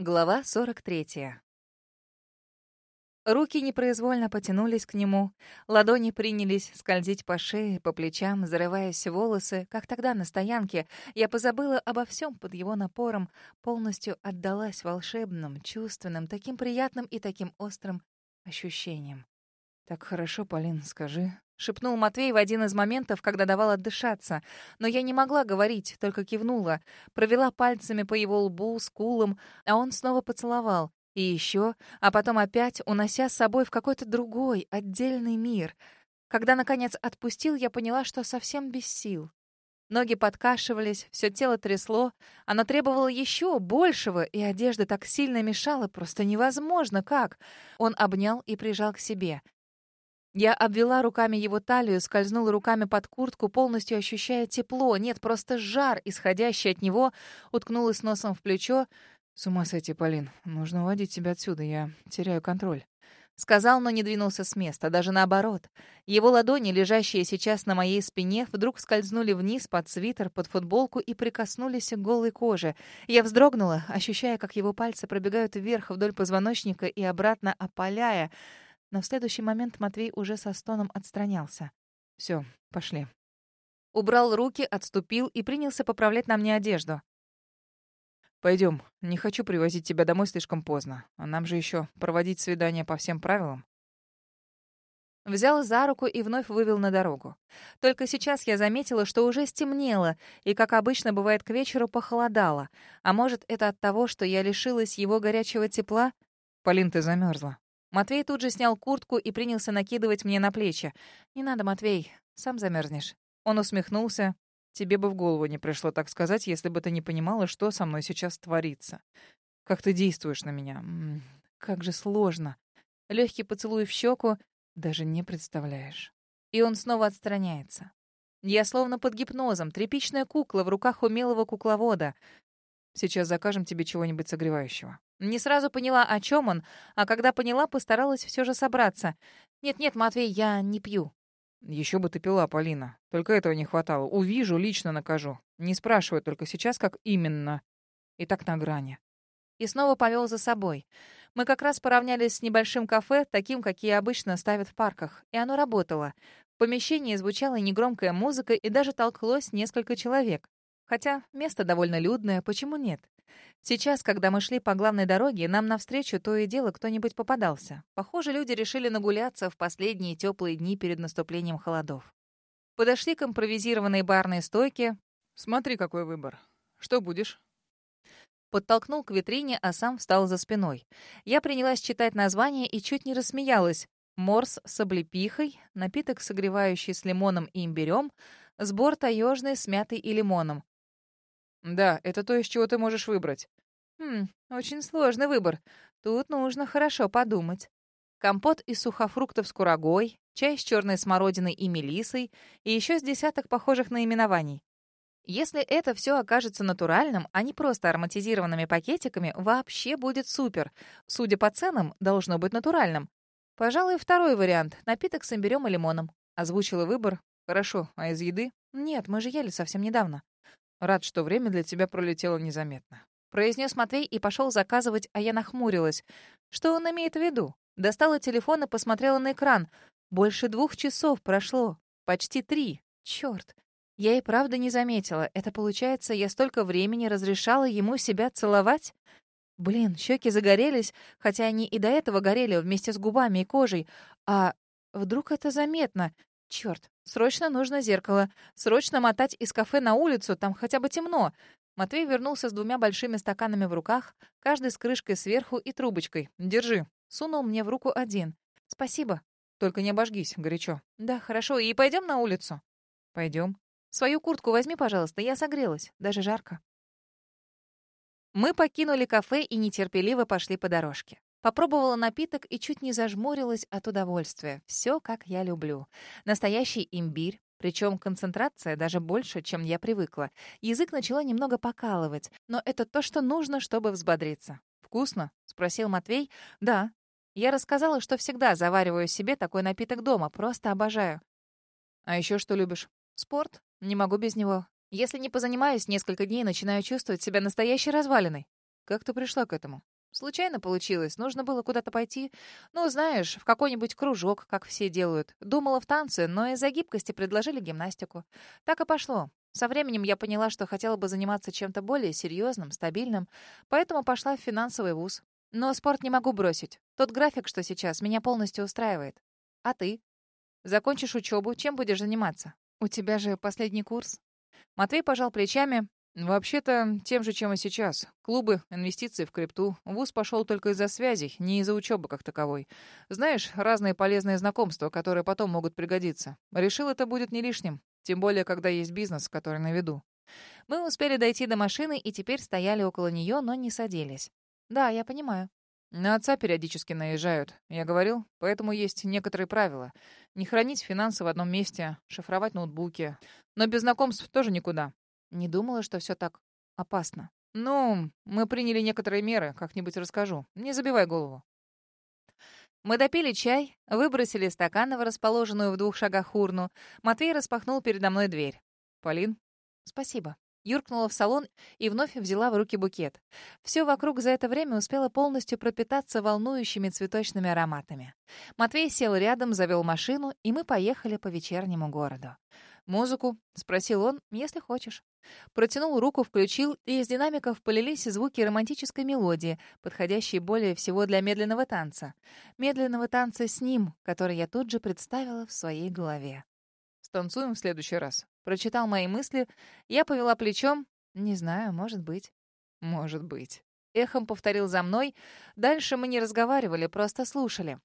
Глава 43. Руки непроизвольно потянулись к нему, ладони принялись скользить по шее, по плечам, зарываясь в волосы, как тогда на стоянке. Я позабыла обо всем под его напором, полностью отдалась волшебным, чувственным, таким приятным и таким острым ощущениям. «Так хорошо, Полин, скажи, — шепнул Матвей в один из моментов, когда давал отдышаться. Но я не могла говорить, только кивнула. Провела пальцами по его лбу, скулам, а он снова поцеловал. И еще, а потом опять, унося с собой в какой-то другой, отдельный мир. Когда, наконец, отпустил, я поняла, что совсем без сил. Ноги подкашивались, все тело трясло. Оно требовало еще большего, и одежда так сильно мешала, просто невозможно как. Он обнял и прижал к себе — я обвела руками его талию, скользнула руками под куртку, полностью ощущая тепло, нет, просто жар, исходящий от него, уткнулась носом в плечо. «С ума сойти, Полин. Нужно уводить тебя отсюда, я теряю контроль». Сказал, но не двинулся с места, даже наоборот. Его ладони, лежащие сейчас на моей спине, вдруг скользнули вниз под свитер, под футболку и прикоснулись к голой коже. Я вздрогнула, ощущая, как его пальцы пробегают вверх вдоль позвоночника и обратно опаляя. Но в следующий момент Матвей уже со стоном отстранялся. Все, пошли. Убрал руки, отступил и принялся поправлять на мне одежду. Пойдем. Не хочу привозить тебя домой слишком поздно. А нам же еще проводить свидание по всем правилам. Взял за руку и вновь вывел на дорогу. Только сейчас я заметила, что уже стемнело, и, как обычно бывает к вечеру, похолодало. А может, это от того, что я лишилась его горячего тепла? Полин, ты замерзла. Матвей тут же снял куртку и принялся накидывать мне на плечи. «Не надо, Матвей, сам замерзнешь». Он усмехнулся. «Тебе бы в голову не пришло так сказать, если бы ты не понимала, что со мной сейчас творится. Как ты действуешь на меня? как же сложно. Легкий поцелуй в щеку даже не представляешь». И он снова отстраняется. Я словно под гипнозом, тряпичная кукла в руках умелого кукловода. Сейчас закажем тебе чего-нибудь согревающего. Не сразу поняла, о чем он, а когда поняла, постаралась все же собраться. «Нет-нет, Матвей, я не пью». «Еще бы ты пила, Полина. Только этого не хватало. Увижу, лично накажу. Не спрашивай только сейчас, как именно. И так на грани». И снова повел за собой. Мы как раз поравнялись с небольшим кафе, таким, какие обычно ставят в парках. И оно работало. В помещении звучала негромкая музыка, и даже толклось несколько человек. Хотя место довольно людное, почему нет? Сейчас, когда мы шли по главной дороге, нам навстречу то и дело кто-нибудь попадался. Похоже, люди решили нагуляться в последние теплые дни перед наступлением холодов. Подошли к импровизированной барной стойке. «Смотри, какой выбор. Что будешь?» Подтолкнул к витрине, а сам встал за спиной. Я принялась читать название и чуть не рассмеялась. Морс с облепихой, напиток, согревающий с лимоном и имбирем, сбор таежный с мятой и лимоном. Да, это то, из чего ты можешь выбрать. Хм, очень сложный выбор. Тут нужно хорошо подумать. Компот из сухофруктов с курагой, чай с черной смородиной и мелисой и еще с десяток похожих наименований. Если это все окажется натуральным, а не просто ароматизированными пакетиками, вообще будет супер. Судя по ценам, должно быть натуральным. Пожалуй, второй вариант — напиток с имбирем и лимоном. Озвучила выбор. Хорошо, а из еды? Нет, мы же ели совсем недавно. Рад, что время для тебя пролетело незаметно. Произнес Матвей и пошел заказывать, а я нахмурилась. Что он имеет в виду? Достала телефон и посмотрела на экран. Больше двух часов прошло. Почти три. Черт. Я и правда не заметила. Это получается, я столько времени разрешала ему себя целовать? Блин, щеки загорелись, хотя они и до этого горели вместе с губами и кожей. А вдруг это заметно? Черт, срочно нужно зеркало. Срочно мотать из кафе на улицу, там хотя бы темно. Матвей вернулся с двумя большими стаканами в руках, каждый с крышкой сверху и трубочкой. «Держи». Сунул мне в руку один. «Спасибо». «Только не обожгись, горячо». «Да, хорошо. И пойдем на улицу?» «Пойдем». «Свою куртку возьми, пожалуйста. Я согрелась. Даже жарко». Мы покинули кафе и нетерпеливо пошли по дорожке. Попробовала напиток и чуть не зажмурилась от удовольствия. Все, как я люблю. Настоящий имбирь, причем концентрация даже больше, чем я привыкла. Язык начала немного покалывать, но это то, что нужно, чтобы взбодриться. «Вкусно?» — спросил Матвей. «Да». Я рассказала, что всегда завариваю себе такой напиток дома, просто обожаю. «А еще что любишь?» «Спорт. Не могу без него. Если не позанимаюсь несколько дней, начинаю чувствовать себя настоящей развалиной. Как ты пришла к этому? Случайно получилось, нужно было куда-то пойти. Ну, знаешь, в какой-нибудь кружок, как все делают. Думала в танце, но из-за гибкости предложили гимнастику. Так и пошло. Со временем я поняла, что хотела бы заниматься чем-то более серьезным, стабильным, поэтому пошла в финансовый вуз. Но спорт не могу бросить. Тот график, что сейчас, меня полностью устраивает. А ты? Закончишь учебу, чем будешь заниматься? У тебя же последний курс. Матвей пожал плечами. Вообще-то, тем же, чем и сейчас. Клубы, инвестиции в крипту. Вуз пошел только из-за связей, не из-за учебы как таковой. Знаешь, разные полезные знакомства, которые потом могут пригодиться. Решил, это будет не лишним. Тем более, когда есть бизнес, который на виду. Мы успели дойти до машины и теперь стояли около нее, но не садились. Да, я понимаю. На отца периодически наезжают. Я говорил, поэтому есть некоторые правила. Не хранить финансы в одном месте, шифровать ноутбуки. Но без знакомств тоже никуда. Не думала, что все так опасно. Ну, мы приняли некоторые меры, как-нибудь расскажу. Не забивай голову. Мы допили чай, выбросили стаканы в расположенную в двух шагах урну. Матвей распахнул передо мной дверь. «Полин?» «Спасибо». Юркнула в салон и вновь взяла в руки букет. Все вокруг за это время успело полностью пропитаться волнующими цветочными ароматами. Матвей сел рядом, завел машину, и мы поехали по вечернему городу. «Музыку?» — спросил он, «если хочешь». Протянул руку, включил, и из динамиков полились звуки романтической мелодии, подходящей более всего для медленного танца. Медленного танца с ним, который я тут же представила в своей голове. «Станцуем в следующий раз», Прочитал мои мысли. Я повела плечом. Не знаю, может быть. Может быть. Эхом повторил за мной. Дальше мы не разговаривали, просто слушали.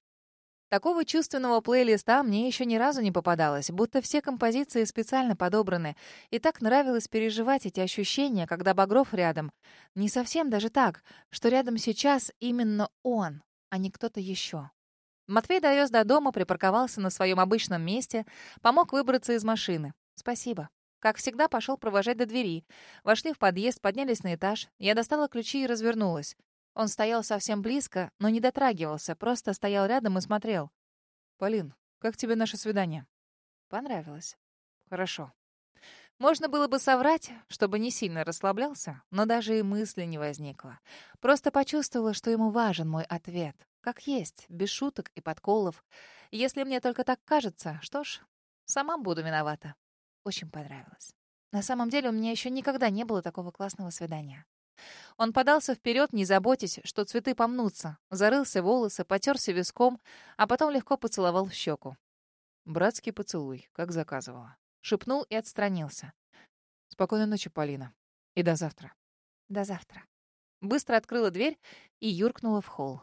Такого чувственного плейлиста мне еще ни разу не попадалось, будто все композиции специально подобраны. И так нравилось переживать эти ощущения, когда Багров рядом. Не совсем даже так, что рядом сейчас именно он, а не кто-то еще. Матвей довез до дома, припарковался на своем обычном месте, помог выбраться из машины. «Спасибо». Как всегда, пошел провожать до двери. Вошли в подъезд, поднялись на этаж. Я достала ключи и развернулась. Он стоял совсем близко, но не дотрагивался, просто стоял рядом и смотрел. «Полин, как тебе наше свидание?» «Понравилось». «Хорошо». Можно было бы соврать, чтобы не сильно расслаблялся, но даже и мысли не возникло. Просто почувствовала, что ему важен мой ответ. Как есть, без шуток и подколов. Если мне только так кажется, что ж, сама буду виновата. Очень понравилось. На самом деле у меня еще никогда не было такого классного свидания. Он подался вперед, не заботясь, что цветы помнутся, зарылся в волосы, потерся виском, а потом легко поцеловал в щеку. «Братский поцелуй, как заказывала». Шепнул и отстранился. «Спокойной ночи, Полина. И до завтра». «До завтра». Быстро открыла дверь и юркнула в холл.